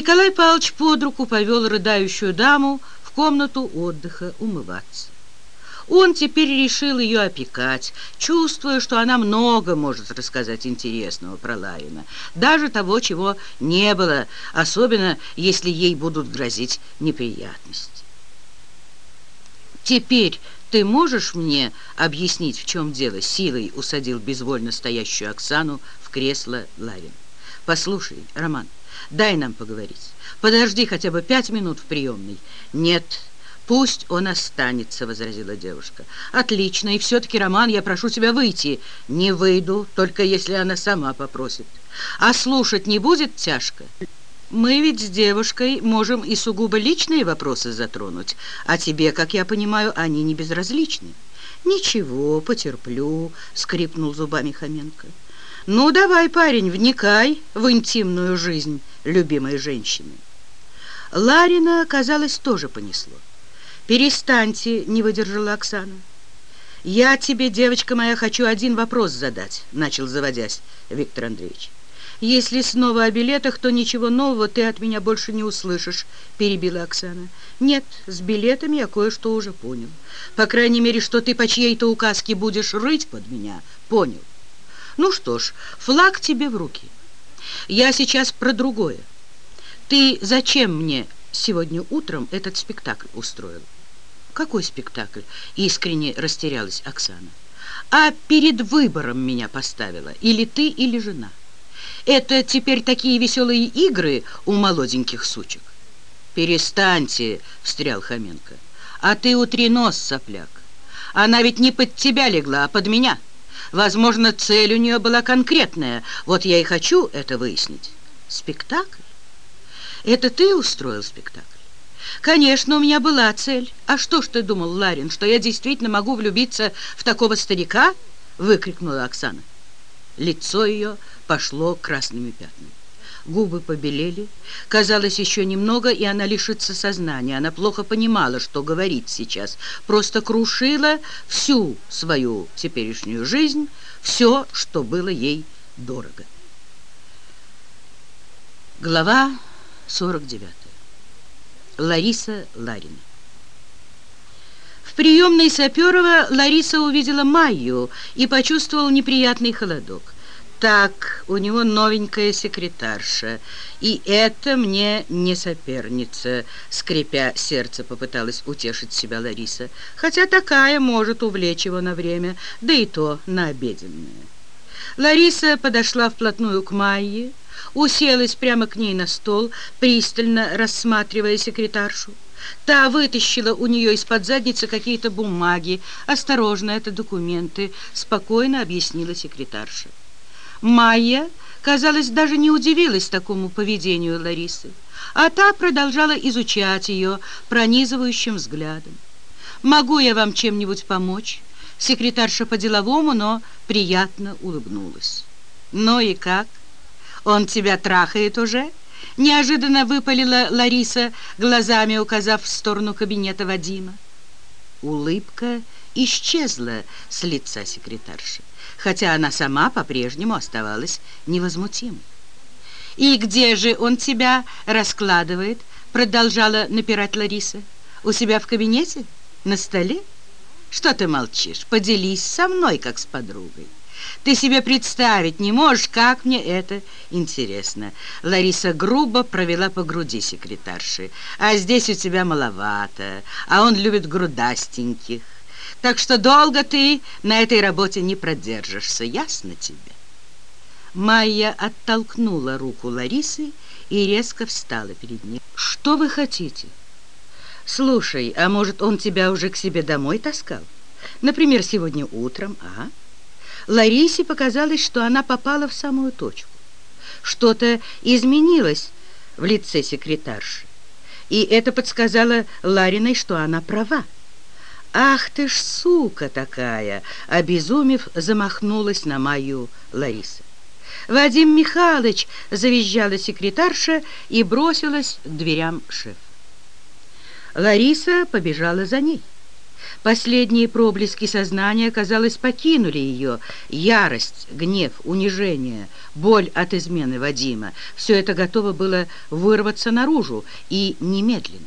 Николай Павлович под руку повел рыдающую даму в комнату отдыха умываться. Он теперь решил ее опекать, чувствуя, что она много может рассказать интересного про Ларина, даже того, чего не было, особенно если ей будут грозить неприятности. «Теперь ты можешь мне объяснить, в чем дело?» Силой усадил безвольно стоящую Оксану в кресло Ларин. «Послушай, Роман, дай нам поговорить. Подожди хотя бы пять минут в приемной». «Нет, пусть он останется», — возразила девушка. «Отлично, и все-таки, Роман, я прошу тебя выйти». «Не выйду, только если она сама попросит». «А слушать не будет тяжко?» Мы ведь с девушкой можем и сугубо личные вопросы затронуть, а тебе, как я понимаю, они не безразличны. Ничего, потерплю, скрипнул зубами Хоменко. Ну, давай, парень, вникай в интимную жизнь любимой женщины. Ларина, казалось, тоже понесло. «Перестаньте», — не выдержала Оксана. «Я тебе, девочка моя, хочу один вопрос задать», — начал заводясь Виктор Андреевич. «Если снова о билетах, то ничего нового ты от меня больше не услышишь», — перебила Оксана. «Нет, с билетами я кое-что уже понял. По крайней мере, что ты по чьей-то указке будешь рыть под меня, понял. Ну что ж, флаг тебе в руки. Я сейчас про другое. Ты зачем мне сегодня утром этот спектакль устроил?» «Какой спектакль?» — искренне растерялась Оксана. «А перед выбором меня поставила, или ты, или жена». Это теперь такие веселые игры у молоденьких сучек. «Перестаньте!» — встрял Хоменко. «А ты утри нос, сопляк. Она ведь не под тебя легла, а под меня. Возможно, цель у нее была конкретная. Вот я и хочу это выяснить. Спектакль? Это ты устроил спектакль? Конечно, у меня была цель. А что ж ты думал, Ларин, что я действительно могу влюбиться в такого старика?» — выкрикнула Оксана. Лицо ее пошло красными пятнами. Губы побелели. Казалось, еще немного, и она лишится сознания. Она плохо понимала, что говорит сейчас. Просто крушила всю свою теперешнюю жизнь, все, что было ей дорого. Глава 49. Лариса Ларина. В приемной Саперова Лариса увидела Майю и почувствовала неприятный холодок. Так, у него новенькая секретарша, и это мне не соперница, скрипя сердце, попыталась утешить себя Лариса, хотя такая может увлечь его на время, да и то на обеденное. Лариса подошла вплотную к Майе, уселась прямо к ней на стол, пристально рассматривая секретаршу. Та вытащила у нее из-под задницы какие-то бумаги. «Осторожно, это документы», — спокойно объяснила секретарша. Майя, казалось, даже не удивилась такому поведению Ларисы, а та продолжала изучать ее пронизывающим взглядом. «Могу я вам чем-нибудь помочь?» Секретарша по-деловому, но приятно улыбнулась. «Ну и как? Он тебя трахает уже?» Неожиданно выпалила Лариса, глазами указав в сторону кабинета Вадима. Улыбка исчезла с лица секретарши хотя она сама по-прежнему оставалась невозмутимой. «И где же он тебя раскладывает?» продолжала напирать Лариса. «У себя в кабинете? На столе? Что ты молчишь? Поделись со мной, как с подругой. Ты себе представить не можешь, как мне это интересно». Лариса грубо провела по груди секретарши. «А здесь у тебя маловато, а он любит грудастеньких». Так что долго ты на этой работе не продержишься, ясно тебе?» Майя оттолкнула руку Ларисы и резко встала перед ней. «Что вы хотите?» «Слушай, а может, он тебя уже к себе домой таскал? Например, сегодня утром, а?» Ларисе показалось, что она попала в самую точку. Что-то изменилось в лице секретарши, и это подсказало Лариной, что она права. «Ах ты ж сука такая!» Обезумев, замахнулась на мою Лариса. «Вадим Михайлович!» — завизжала секретарша и бросилась к дверям шеф. Лариса побежала за ней. Последние проблески сознания, казалось, покинули ее. Ярость, гнев, унижение, боль от измены Вадима — все это готово было вырваться наружу и немедленно.